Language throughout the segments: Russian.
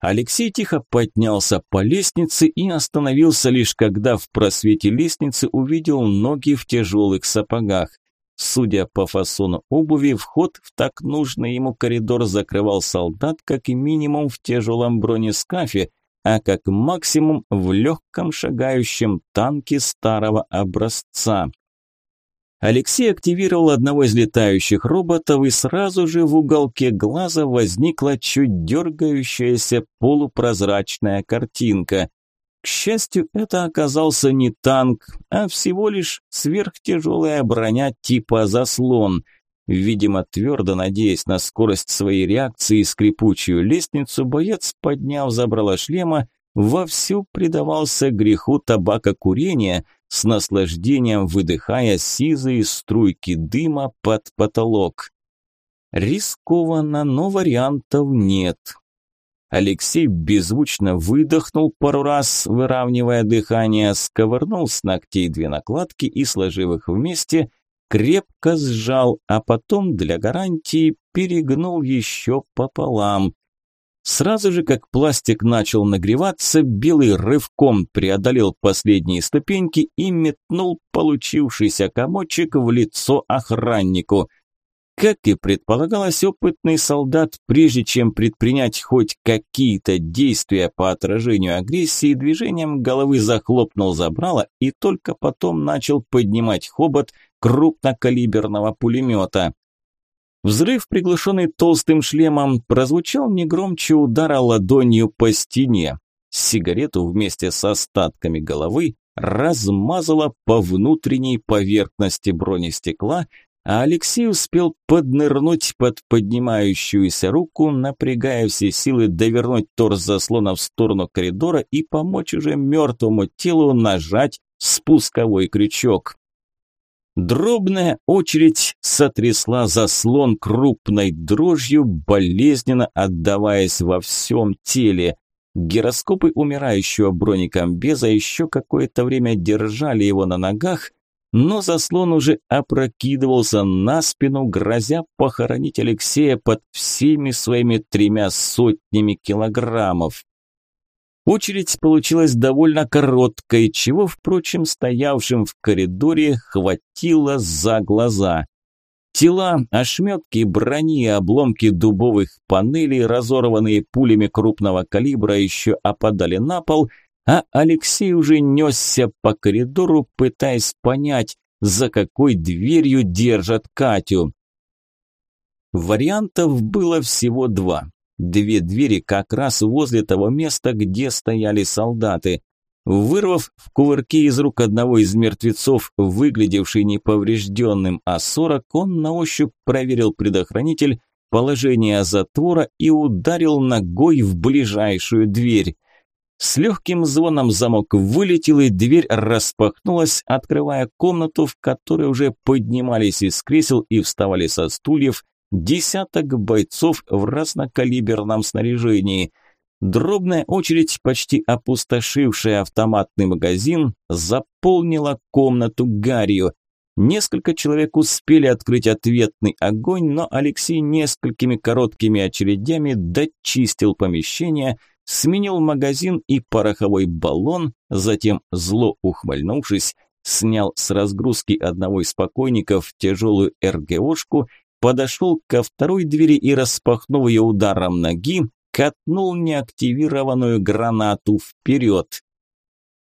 Алексей тихо поднялся по лестнице и остановился лишь когда в просвете лестницы увидел ноги в тяжелых сапогах. Судя по фасону обуви, вход в так нужный ему коридор закрывал солдат как минимум в тяжелом бронескафе, а как максимум в легком шагающем танке старого образца. Алексей активировал одного из летающих роботов, и сразу же в уголке глаза возникла чуть дергающаяся полупрозрачная картинка. К счастью, это оказался не танк, а всего лишь сверхтяжелая броня типа «заслон». Видимо, твердо надеясь на скорость своей реакции и скрипучую лестницу, боец, подняв забрало шлема, вовсю предавался греху табакокурения, с наслаждением выдыхая сизые струйки дыма под потолок. Рискованно, но вариантов нет. Алексей беззвучно выдохнул пару раз, выравнивая дыхание, сковырнул с ногтей две накладки и, сложив их вместе, крепко сжал, а потом для гарантии перегнул еще пополам. Сразу же, как пластик начал нагреваться, Белый рывком преодолел последние ступеньки и метнул получившийся комочек в лицо охраннику – как и предполагалось, опытный солдат, прежде чем предпринять хоть какие-то действия по отражению агрессии, движением головы захлопнул забрало и только потом начал поднимать хобот крупнокалиберного пулемета. Взрыв, приглушенный толстым шлемом, прозвучал не громче удара ладонью по стене. Сигарету вместе с остатками головы размазала по внутренней поверхности бронестекла, а Алексей успел поднырнуть под поднимающуюся руку, напрягая все силы довернуть торс заслона в сторону коридора и помочь уже мертвому телу нажать спусковой крючок. Дробная очередь сотрясла заслон крупной дрожью, болезненно отдаваясь во всем теле. Гироскопы умирающего бронекомбеза еще какое-то время держали его на ногах, но заслон уже опрокидывался на спину, грозя похоронить Алексея под всеми своими тремя сотнями килограммов. Очередь получилась довольно короткой, чего, впрочем, стоявшим в коридоре хватило за глаза. Тела, ошметки брони и обломки дубовых панелей, разорванные пулями крупного калибра, еще опадали на пол – а Алексей уже несся по коридору, пытаясь понять, за какой дверью держат Катю. Вариантов было всего два. Две двери как раз возле того места, где стояли солдаты. Вырвав в кувырке из рук одного из мертвецов, выглядевший неповрежденным А-40, он на ощупь проверил предохранитель, положение затвора и ударил ногой в ближайшую дверь. С легким звоном замок вылетел, и дверь распахнулась, открывая комнату, в которой уже поднимались из кресел и вставали со стульев десяток бойцов в разнокалиберном снаряжении. Дробная очередь, почти опустошившая автоматный магазин, заполнила комнату гарью. Несколько человек успели открыть ответный огонь, но Алексей несколькими короткими очередями дочистил помещение – сменил магазин и пороховой баллон, затем, зло ухмыльнувшись, снял с разгрузки одного из покойников тяжелую РГОшку, подошел ко второй двери и, распахнув ее ударом ноги, катнул неактивированную гранату вперед.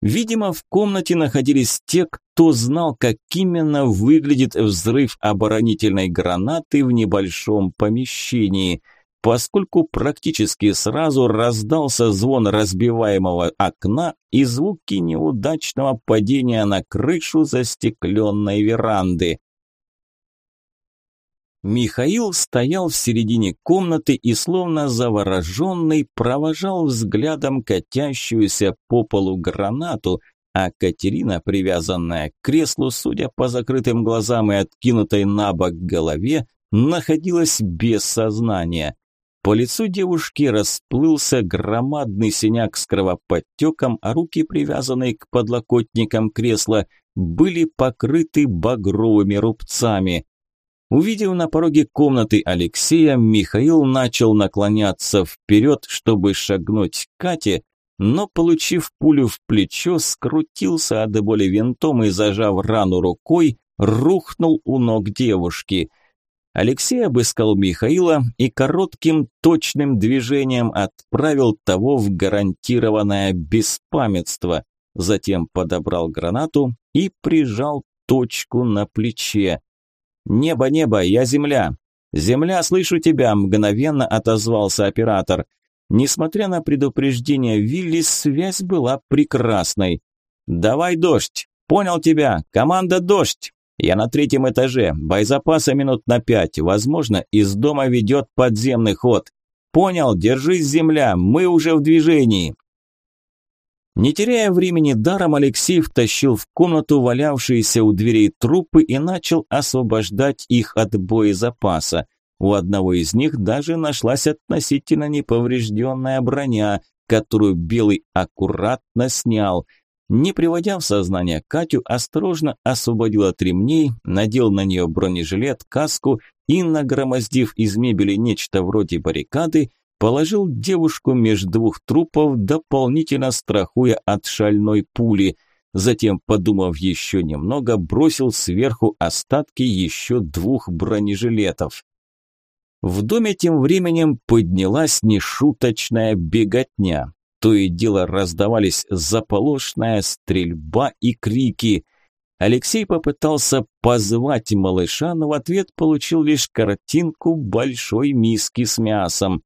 Видимо, в комнате находились те, кто знал, как именно выглядит взрыв оборонительной гранаты в небольшом помещении – поскольку практически сразу раздался звон разбиваемого окна и звуки неудачного падения на крышу застекленной веранды. Михаил стоял в середине комнаты и, словно завороженный, провожал взглядом катящуюся по полу гранату, а Катерина, привязанная к креслу, судя по закрытым глазам и откинутой на бок голове, находилась без сознания. По лицу девушки расплылся громадный синяк с кровоподтеком, а руки, привязанные к подлокотникам кресла, были покрыты багровыми рубцами. Увидев на пороге комнаты Алексея, Михаил начал наклоняться вперед, чтобы шагнуть к Кате, но, получив пулю в плечо, скрутился от боли винтом и, зажав рану рукой, рухнул у ног девушки. Алексей обыскал Михаила и коротким точным движением отправил того в гарантированное беспамятство, затем подобрал гранату и прижал точку на плече. «Небо, небо, я земля!» «Земля, слышу тебя!» – мгновенно отозвался оператор. Несмотря на предупреждение Вилли, связь была прекрасной. «Давай дождь! Понял тебя! Команда дождь!» «Я на третьем этаже. Боезапаса минут на пять. Возможно, из дома ведет подземный ход. Понял, держись, земля, мы уже в движении!» Не теряя времени даром, Алексей втащил в комнату валявшиеся у дверей трупы и начал освобождать их от боезапаса. У одного из них даже нашлась относительно неповрежденная броня, которую Белый аккуратно снял. Не приводя в сознание Катю, осторожно освободил от ремней, надел на нее бронежилет, каску и, нагромоздив из мебели нечто вроде баррикады, положил девушку между двух трупов, дополнительно страхуя от шальной пули. Затем, подумав еще немного, бросил сверху остатки еще двух бронежилетов. В доме тем временем поднялась нешуточная беготня. То и дело раздавались заполошная стрельба и крики. Алексей попытался позвать малыша, но в ответ получил лишь картинку большой миски с мясом.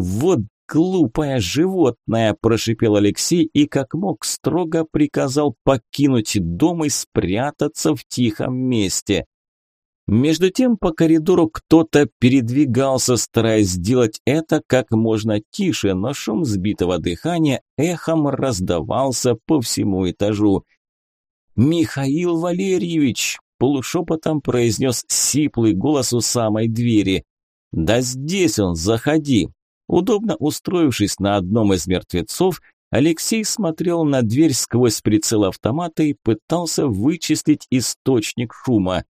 «Вот глупое животное!» – прошипел Алексей и как мог строго приказал покинуть дом и спрятаться в тихом месте. Между тем по коридору кто-то передвигался, стараясь сделать это как можно тише, но шум сбитого дыхания эхом раздавался по всему этажу. «Михаил Валерьевич!» – полушепотом произнес сиплый голос у самой двери. «Да здесь он, заходи!» Удобно устроившись на одном из мертвецов, Алексей смотрел на дверь сквозь прицел автомата и пытался вычислить источник шума.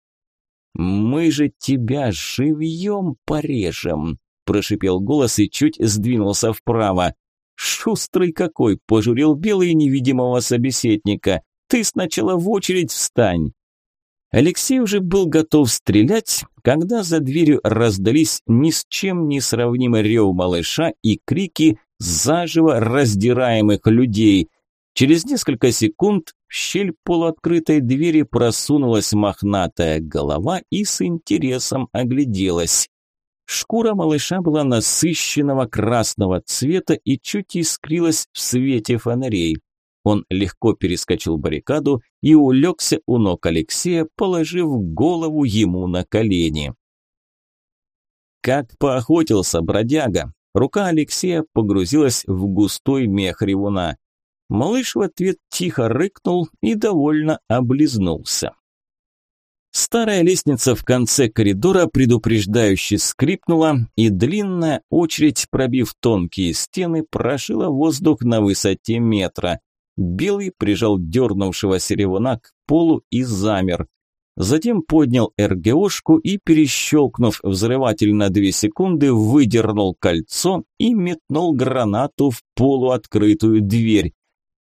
«Мы же тебя живьем порежем!» – прошипел голос и чуть сдвинулся вправо. «Шустрый какой!» – пожурил белый невидимого собеседника. «Ты сначала в очередь встань!» Алексей уже был готов стрелять, когда за дверью раздались ни с чем не сравнимый рев малыша и крики заживо раздираемых людей. Через несколько секунд в щель полуоткрытой двери просунулась мохнатая голова и с интересом огляделась. Шкура малыша была насыщенного красного цвета и чуть искрилась в свете фонарей. Он легко перескочил баррикаду и улегся у ног Алексея, положив голову ему на колени. Как поохотился бродяга! Рука Алексея погрузилась в густой мех ревуна. Малыш в ответ тихо рыкнул и довольно облизнулся. Старая лестница в конце коридора предупреждающе скрипнула, и длинная очередь, пробив тонкие стены, прошила воздух на высоте метра. Белый прижал дернувшегося ревуна к полу и замер. Затем поднял РГОшку и, перещелкнув взрыватель на две секунды, выдернул кольцо и метнул гранату в полуоткрытую дверь.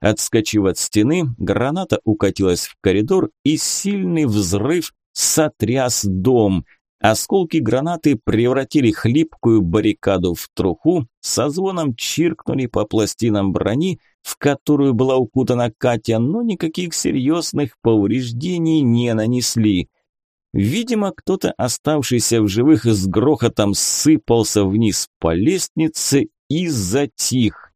Отскочив от стены, граната укатилась в коридор, и сильный взрыв сотряс дом – Осколки гранаты превратили хлипкую баррикаду в труху, со звоном чиркнули по пластинам брони, в которую была укутана Катя, но никаких серьезных повреждений не нанесли. Видимо, кто-то, оставшийся в живых, с грохотом сыпался вниз по лестнице и затих.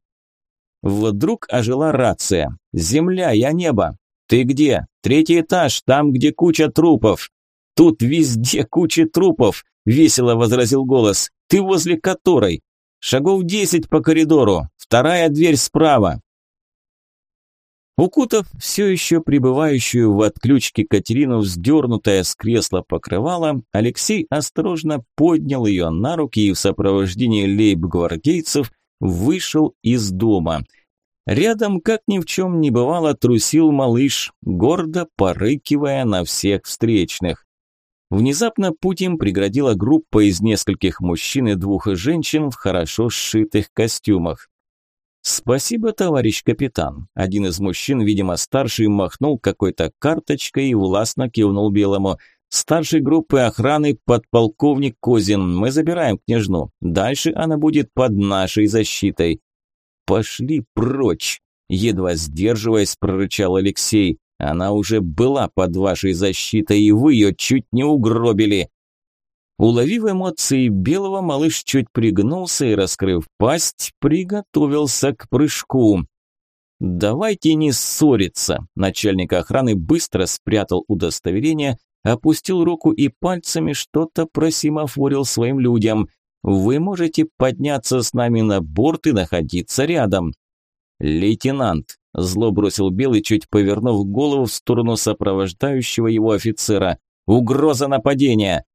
Вдруг ожила рация. «Земля, я небо!» «Ты где?» «Третий этаж, там, где куча трупов!» «Тут везде куча трупов», – весело возразил голос. «Ты возле которой?» «Шагов десять по коридору. Вторая дверь справа». Укутав все еще пребывающую в отключке Катерину, вздернутая с кресла покрывала, Алексей осторожно поднял ее на руки и в сопровождении лейб-гвардейцев вышел из дома. Рядом, как ни в чем не бывало, трусил малыш, гордо порыкивая на всех встречных. Внезапно путь им преградила группа из нескольких мужчин и двух женщин в хорошо сшитых костюмах. «Спасибо, товарищ капитан». Один из мужчин, видимо старший, махнул какой-то карточкой и властно кивнул Белому. «Старшей группы охраны подполковник Козин. Мы забираем княжну. Дальше она будет под нашей защитой». «Пошли прочь!» Едва сдерживаясь, прорычал Алексей. «Она уже была под вашей защитой, и вы ее чуть не угробили». Уловив эмоции белого, малыш чуть пригнулся и, раскрыв пасть, приготовился к прыжку. «Давайте не ссориться!» Начальник охраны быстро спрятал удостоверение, опустил руку и пальцами что-то просимофорил своим людям. «Вы можете подняться с нами на борт и находиться рядом». «Лейтенант!» – зло бросил Белый, чуть повернув голову в сторону сопровождающего его офицера. «Угроза нападения!»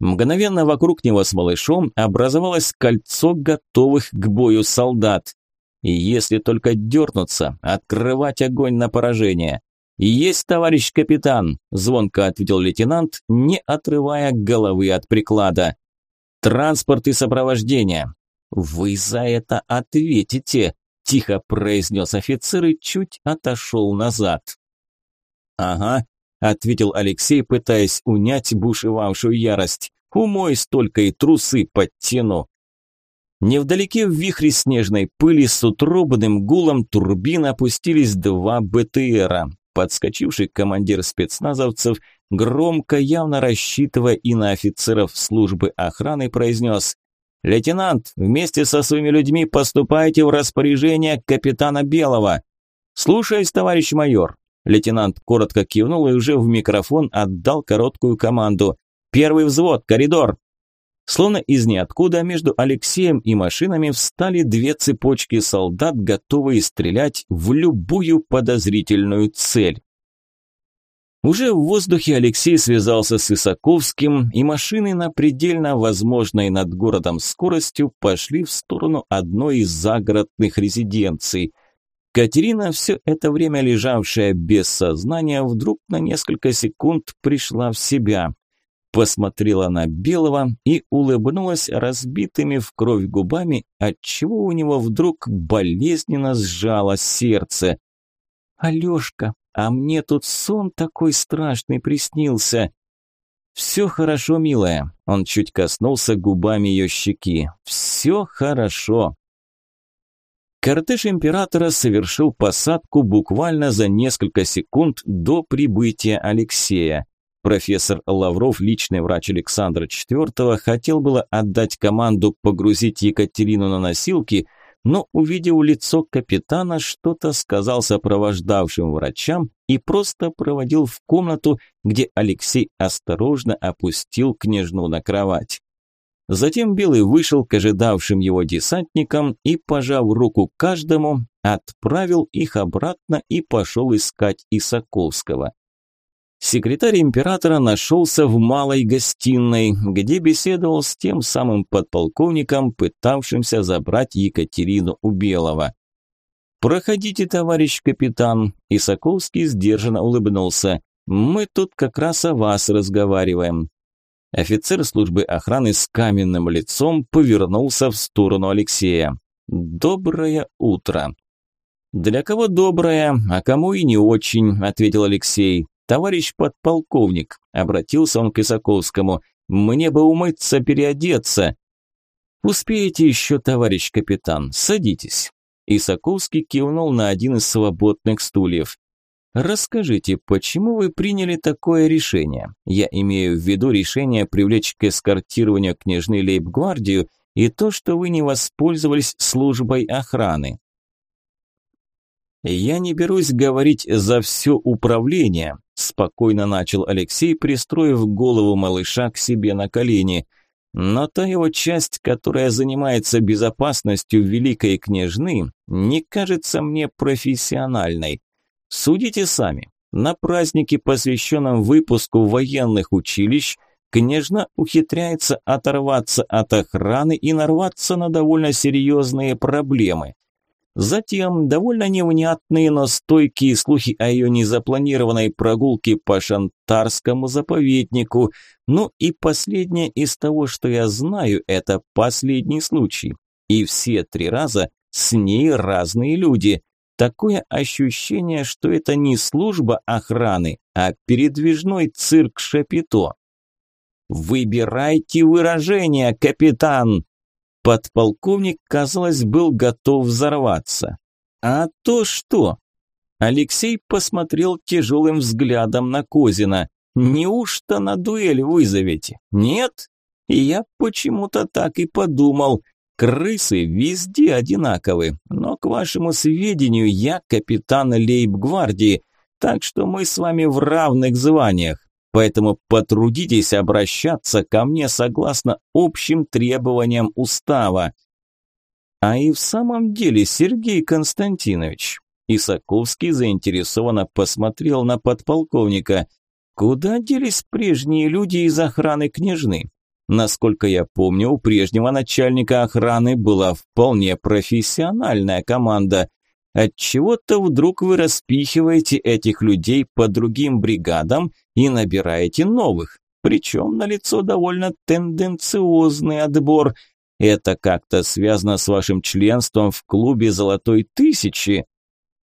Мгновенно вокруг него с малышом образовалось кольцо готовых к бою солдат. И если только дернуться, открывать огонь на поражение. «Есть, товарищ капитан!» – звонко ответил лейтенант, не отрывая головы от приклада. «Транспорт и сопровождение!» «Вы за это ответите!» – тихо произнес офицер и чуть отошел назад. «Ага, ответил Алексей, пытаясь унять бушевавшую ярость. Умой столько и трусы подтяну. Невдалеке в вихре снежной пыли с утробным гулом турбин опустились два БТРа. Подскочивший командир спецназовцев, громко, явно рассчитывая и на офицеров службы охраны, произнес «Лейтенант, вместе со своими людьми поступайте в распоряжение капитана Белого». «Слушаюсь, товарищ майор», Лейтенант коротко кивнул и уже в микрофон отдал короткую команду. «Первый взвод, коридор!» Словно из ниоткуда между Алексеем и машинами встали две цепочки солдат, готовые стрелять в любую подозрительную цель. Уже в воздухе Алексей связался с Исаковским, и машины на предельно возможной над городом скоростью пошли в сторону одной из загородных резиденций. Катерина, все это время лежавшая без сознания, вдруг на несколько секунд пришла в себя. Посмотрела на Белого и улыбнулась разбитыми в кровь губами, отчего у него вдруг болезненно сжало сердце. «Алешка, а мне тут сон такой страшный приснился!» «Все хорошо, милая», – он чуть коснулся губами ее щеки. «Все хорошо». Кортеж императора совершил посадку буквально за несколько секунд до прибытия Алексея. Профессор Лавров, личный врач Александра IV, хотел было отдать команду погрузить Екатерину на носилки, но, увидев лицо капитана, что-то сказал сопровождавшим врачам и просто проводил в комнату, где Алексей осторожно опустил княжну на кровать. Затем Белый вышел к ожидавшим его десантникам и, пожав руку каждому, отправил их обратно и пошел искать Исаковского. Секретарь императора нашелся в малой гостиной, где беседовал с тем самым подполковником, пытавшимся забрать Екатерину у Белого. «Проходите, товарищ капитан», – Исаковский сдержанно улыбнулся. «Мы тут как раз о вас разговариваем. Офицер службы охраны с каменным лицом повернулся в сторону Алексея. «Доброе утро». «Для кого доброе, а кому и не очень», – ответил Алексей. «Товарищ подполковник», – обратился он к Исаковскому, – «мне бы умыться, переодеться». «Успеете еще, товарищ капитан, садитесь». Исаковский кивнул на один из свободных стульев. Расскажите, почему вы приняли такое решение? Я имею в виду решение привлечь к эскортированию княжны Лейбгвардию и то, что вы не воспользовались службой охраны. «Я не берусь говорить за все управление», – спокойно начал Алексей, пристроив голову малыша к себе на колени. «Но та его часть, которая занимается безопасностью великой княжны, не кажется мне профессиональной. Судите сами. На празднике, посвященном выпуску военных училищ, княжна ухитряется оторваться от охраны и нарваться на довольно серьезные проблемы. Затем довольно невнятные, но стойкие слухи о ее незапланированной прогулке по Шантарскому заповеднику. Ну и последнее из того, что я знаю, это последний случай. И все три раза с ней разные люди. Такое ощущение, что это не служба охраны, а передвижной цирк Шапито. «Выбирайте выражение, капитан!» Подполковник, казалось, был готов взорваться. «А то что?» Алексей посмотрел тяжелым взглядом на Козина. «Неужто на дуэль вызовете? Нет?» Я почему-то так и подумал. Крысы везде одинаковы, но, к вашему сведению, я капитан лейб-гвардии, так что мы с вами в равных званиях. Поэтому потрудитесь обращаться ко мне согласно общим требованиям устава. А и в самом деле, Сергей Константинович, Исаковский заинтересованно посмотрел на подполковника. Куда делись прежние люди из охраны княжны? Насколько я помню, у прежнего начальника охраны была вполне профессиональная команда. Отчего-то вдруг вы распихиваете этих людей по другим бригадам и набираете новых. Причем налицо довольно тенденциозный отбор. Это как-то связано с вашим членством в клубе «Золотой тысячи»?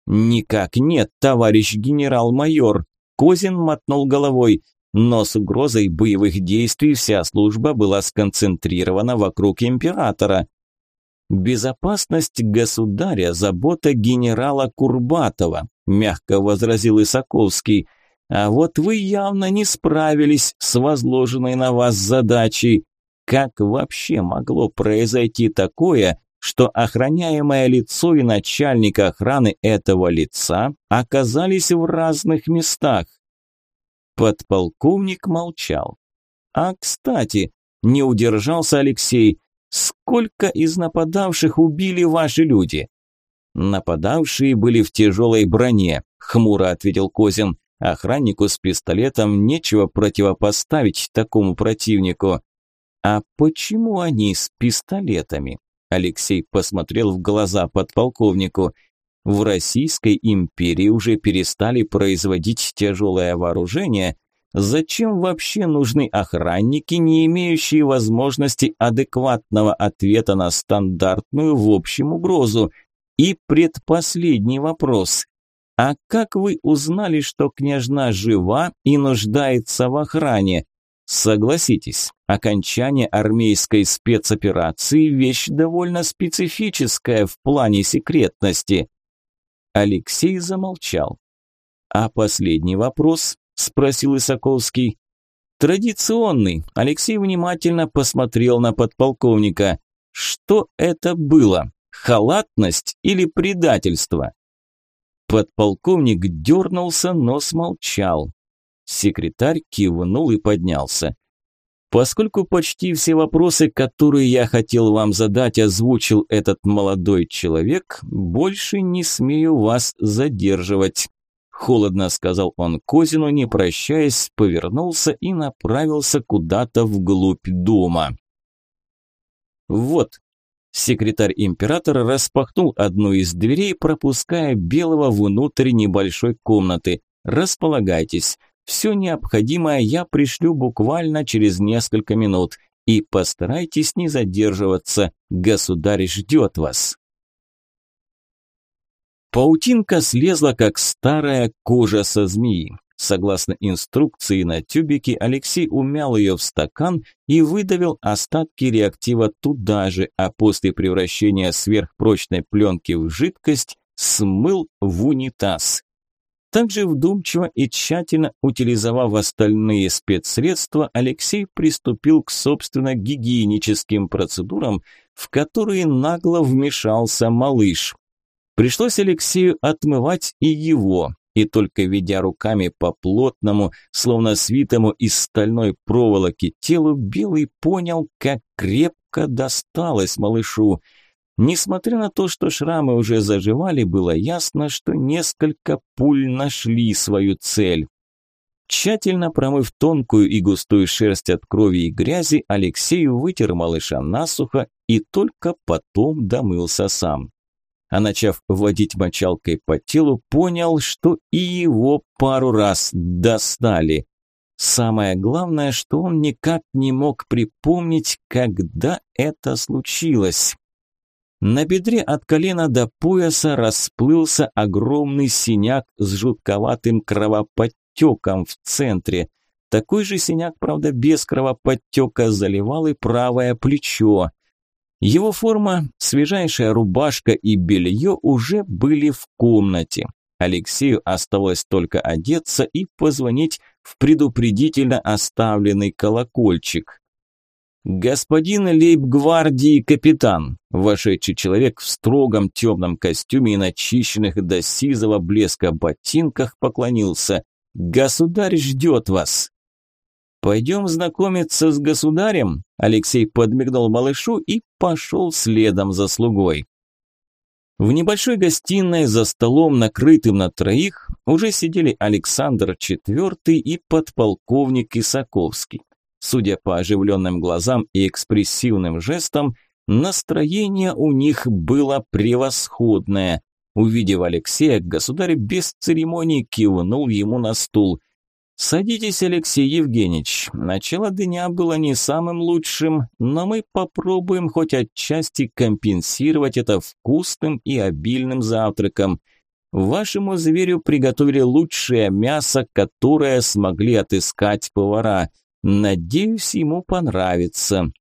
Никак нет, товарищ генерал-майор. Козин мотнул головой но с угрозой боевых действий вся служба была сконцентрирована вокруг императора. «Безопасность государя – забота генерала Курбатова», – мягко возразил Исаковский. «А вот вы явно не справились с возложенной на вас задачей. Как вообще могло произойти такое, что охраняемое лицо и начальник охраны этого лица оказались в разных местах?» Подполковник молчал. А, кстати, не удержался Алексей. Сколько из нападавших убили ваши люди? Нападавшие были в тяжелой броне, хмуро ответил Козин. Охраннику с пистолетом нечего противопоставить такому противнику. А почему они с пистолетами? Алексей посмотрел в глаза подполковнику. В Российской империи уже перестали производить тяжелое вооружение. Зачем вообще нужны охранники, не имеющие возможности адекватного ответа на стандартную в общем угрозу? И предпоследний вопрос. А как вы узнали, что княжна жива и нуждается в охране? Согласитесь, окончание армейской спецоперации – вещь довольно специфическая в плане секретности. Алексей замолчал. «А последний вопрос?» – спросил Исаковский. «Традиционный». Алексей внимательно посмотрел на подполковника. «Что это было? Халатность или предательство?» Подполковник дернулся, но смолчал. Секретарь кивнул и поднялся. Поскольку почти все вопросы, которые я хотел вам задать, озвучил этот молодой человек, больше не смею вас задерживать. Холодно сказал он Козину, не прощаясь, повернулся и направился куда-то вглубь дома. Вот. Секретарь императора распахнул одну из дверей, пропуская Белого внутрь небольшой комнаты. Располагайтесь. Все необходимое я пришлю буквально через несколько минут. И постарайтесь не задерживаться, государь ждет вас. Паутинка слезла, как старая кожа со змеи. Согласно инструкции на тюбике, Алексей умял ее в стакан и выдавил остатки реактива туда же, а после превращения сверхпрочной пленки в жидкость смыл в унитаз. Также вдумчиво и тщательно утилизовав остальные спецсредства, Алексей приступил к собственно гигиеническим процедурам, в которые нагло вмешался малыш. Пришлось Алексею отмывать и его, и только ведя руками по плотному, словно свитому из стальной проволоки телу, Белый понял, как крепко досталось малышу – Несмотря на то, что шрамы уже заживали, было ясно, что несколько пуль нашли свою цель. Тщательно промыв тонкую и густую шерсть от крови и грязи, Алексей вытер малыша насухо и только потом домылся сам. А начав водить мочалкой по телу, понял, что и его пару раз достали. Самое главное, что он никак не мог припомнить, когда это случилось. На бедре от колена до пояса расплылся огромный синяк с жутковатым кровоподтеком в центре. Такой же синяк, правда, без кровоподтека, заливал и правое плечо. Его форма, свежайшая рубашка и белье уже были в комнате. Алексею оставалось только одеться и позвонить в предупредительно оставленный колокольчик. «Господин лейб-гвардии капитан», вошедший человек в строгом темном костюме и начищенных до сизого блеска ботинках поклонился. «Государь ждет вас». «Пойдем знакомиться с государем?» Алексей подмигнул малышу и пошел следом за слугой. В небольшой гостиной за столом, накрытым на троих, уже сидели Александр IV и подполковник Исаковский. Судя по оживленным глазам и экспрессивным жестам, настроение у них было превосходное. Увидев Алексея, государь без церемоний кивнул ему на стул. «Садитесь, Алексей Евгеньевич. Начало дня было не самым лучшим, но мы попробуем хоть отчасти компенсировать это вкусным и обильным завтраком. Вашему зверю приготовили лучшее мясо, которое смогли отыскать повара. Надеюсь, ему понравится».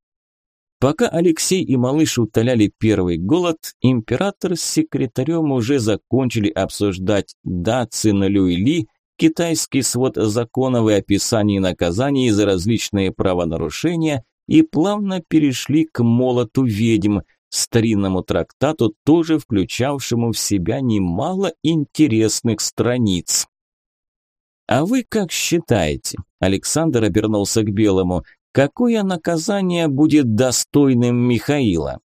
Пока Алексей и малыш утоляли первый голод, император с секретарем уже закончили обсуждать Дацина Люйли – китайский свод законов и описаний наказаний за различные правонарушения и плавно перешли к молоту ведьм, старинному трактату, тоже включавшему в себя немало интересных страниц. «А вы как считаете?» – Александр обернулся к Белому. «Какое наказание будет достойным Михаила?»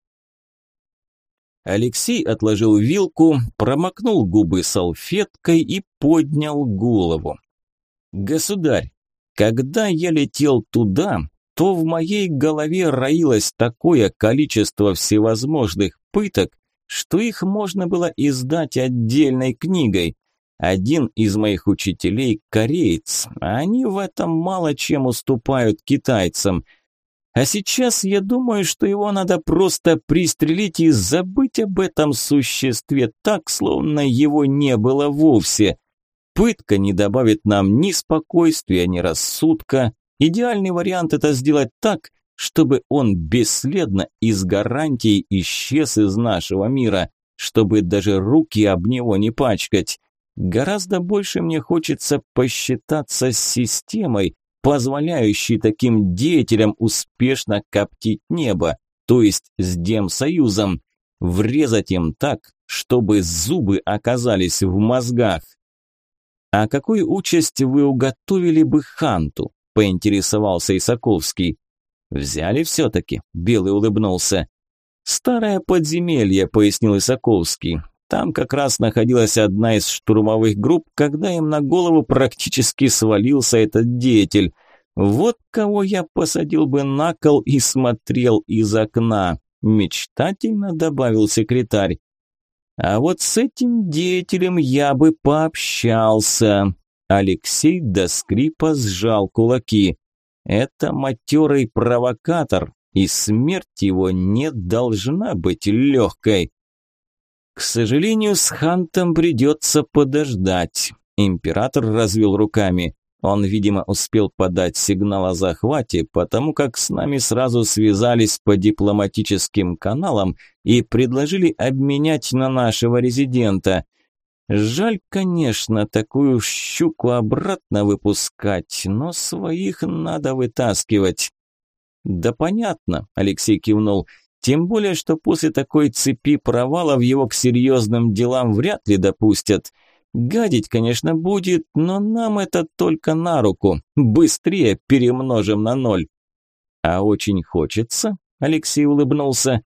Алексей отложил вилку, промокнул губы салфеткой и поднял голову. «Государь, когда я летел туда, то в моей голове роилось такое количество всевозможных пыток, что их можно было издать отдельной книгой. Один из моих учителей – кореец, а они в этом мало чем уступают китайцам – а сейчас я думаю, что его надо просто пристрелить и забыть об этом существе так, словно его не было вовсе. Пытка не добавит нам ни спокойствия, ни рассудка. Идеальный вариант это сделать так, чтобы он бесследно и с гарантией исчез из нашего мира, чтобы даже руки об него не пачкать. Гораздо больше мне хочется посчитаться с системой, позволяющий таким деятелям успешно коптить небо, то есть с Демсоюзом, врезать им так, чтобы зубы оказались в мозгах. «А какую участь вы уготовили бы Ханту?» – поинтересовался Исаковский. «Взяли все-таки», – Белый улыбнулся. «Старое подземелье», – пояснил Исаковский. Там как раз находилась одна из штурмовых групп, когда им на голову практически свалился этот деятель. Вот кого я посадил бы на кол и смотрел из окна, мечтательно добавил секретарь. А вот с этим деятелем я бы пообщался. Алексей до скрипа сжал кулаки. Это матерый провокатор, и смерть его не должна быть легкой. К сожалению, с Хантом придется подождать. Император развел руками. Он, видимо, успел подать сигнал о захвате, потому как с нами сразу связались по дипломатическим каналам и предложили обменять на нашего резидента. Жаль, конечно, такую щуку обратно выпускать, но своих надо вытаскивать. Да понятно, Алексей кивнул. Тем более, что после такой цепи провалов его к серьезным делам вряд ли допустят. Гадить, конечно, будет, но нам это только на руку. Быстрее перемножим на ноль. А очень хочется, Алексей улыбнулся.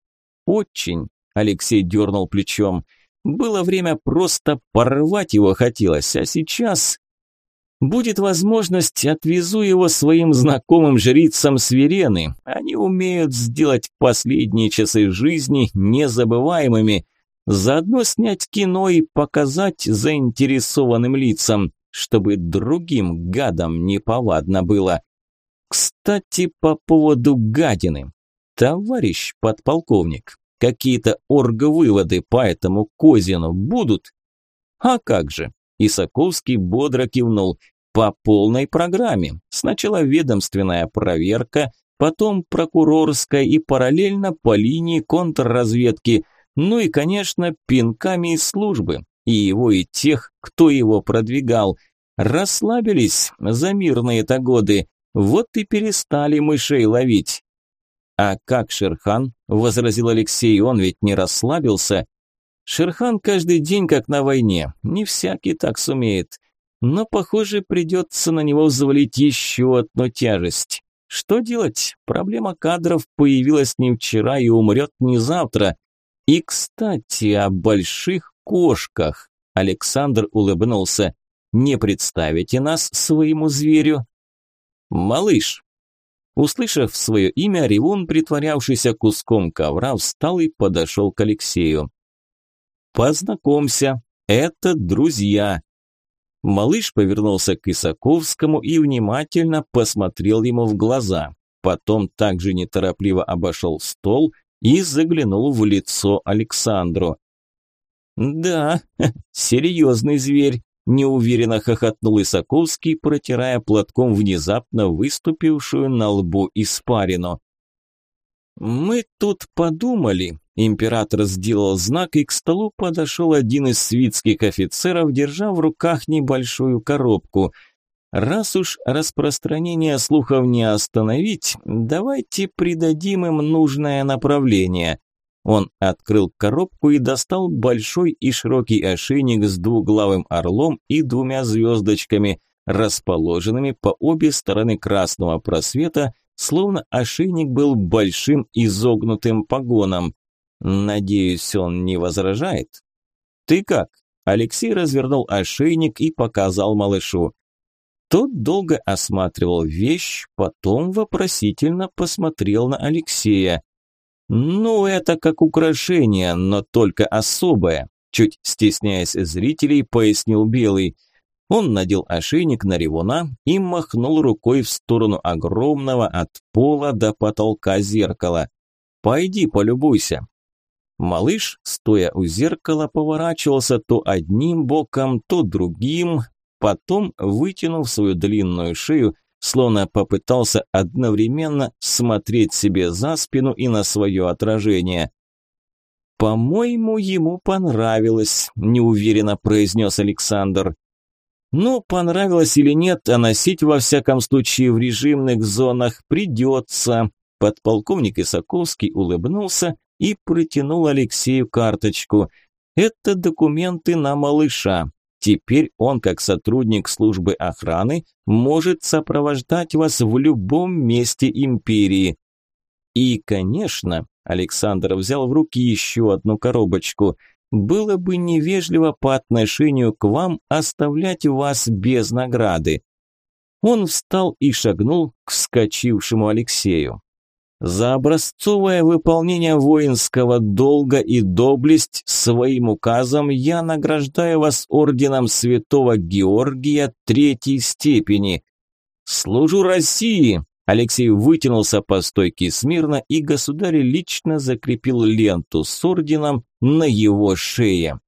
Очень, Алексей дернул плечом. Было время просто порвать его хотелось, а сейчас Будет возможность, отвезу его своим знакомым жрицам Свирены. Они умеют сделать последние часы жизни незабываемыми. Заодно снять кино и показать заинтересованным лицам, чтобы другим гадам неповадно было. Кстати, по поводу гадины. Товарищ подполковник, какие-то орговыводы по этому Козину будут? А как же? Исаковский бодро кивнул. По полной программе. Сначала ведомственная проверка, потом прокурорская и параллельно по линии контрразведки, ну и, конечно, пинками из службы, и его, и тех, кто его продвигал. Расслабились за мирные-то годы, вот и перестали мышей ловить. «А как Шерхан?» – возразил Алексей, – «он ведь не расслабился». «Шерхан каждый день как на войне, не всякий так сумеет. Но, похоже, придется на него взвалить еще одну тяжесть. Что делать? Проблема кадров появилась не вчера и умрет не завтра. И, кстати, о больших кошках. Александр улыбнулся. Не представите нас своему зверю? Малыш. Услышав свое имя, Ревун, притворявшийся куском ковра, встал и подошел к Алексею. «Познакомься, это друзья». Малыш повернулся к Исаковскому и внимательно посмотрел ему в глаза. Потом также неторопливо обошел стол и заглянул в лицо Александру. «Да, серьезный зверь», – неуверенно хохотнул Исаковский, протирая платком внезапно выступившую на лбу испарину. «Мы тут подумали», – император сделал знак, и к столу подошел один из свитских офицеров, держа в руках небольшую коробку – Раз уж распространение слухов не остановить, давайте придадим им нужное направление. Он открыл коробку и достал большой и широкий ошейник с двуглавым орлом и двумя звездочками, расположенными по обе стороны красного просвета, словно ошейник был большим изогнутым погоном. Надеюсь, он не возражает? Ты как? Алексей развернул ошейник и показал малышу. Тот долго осматривал вещь, потом вопросительно посмотрел на Алексея. «Ну, это как украшение, но только особое», чуть стесняясь зрителей, пояснил Белый. Он надел ошейник на ревуна и махнул рукой в сторону огромного от пола до потолка зеркала. «Пойди полюбуйся». Малыш, стоя у зеркала, поворачивался то одним боком, то другим, Потом, вытянув свою длинную шею, словно попытался одновременно смотреть себе за спину и на свое отражение. «По-моему, ему понравилось», – неуверенно произнес Александр. «Ну, понравилось или нет, а носить во всяком случае в режимных зонах придется». Подполковник Исаковский улыбнулся и протянул Алексею карточку. «Это документы на малыша. Теперь он, как сотрудник службы охраны, может сопровождать вас в любом месте империи. И, конечно, Александр взял в руки еще одну коробочку. Было бы невежливо по отношению к вам оставлять вас без награды. Он встал и шагнул к вскочившему Алексею. За образцовое выполнение воинского долга и доблесть своим указом я награждаю вас орденом святого Георгия третьей степени. Служу России!» Алексей вытянулся по стойке смирно, и государь лично закрепил ленту с орденом на его шее.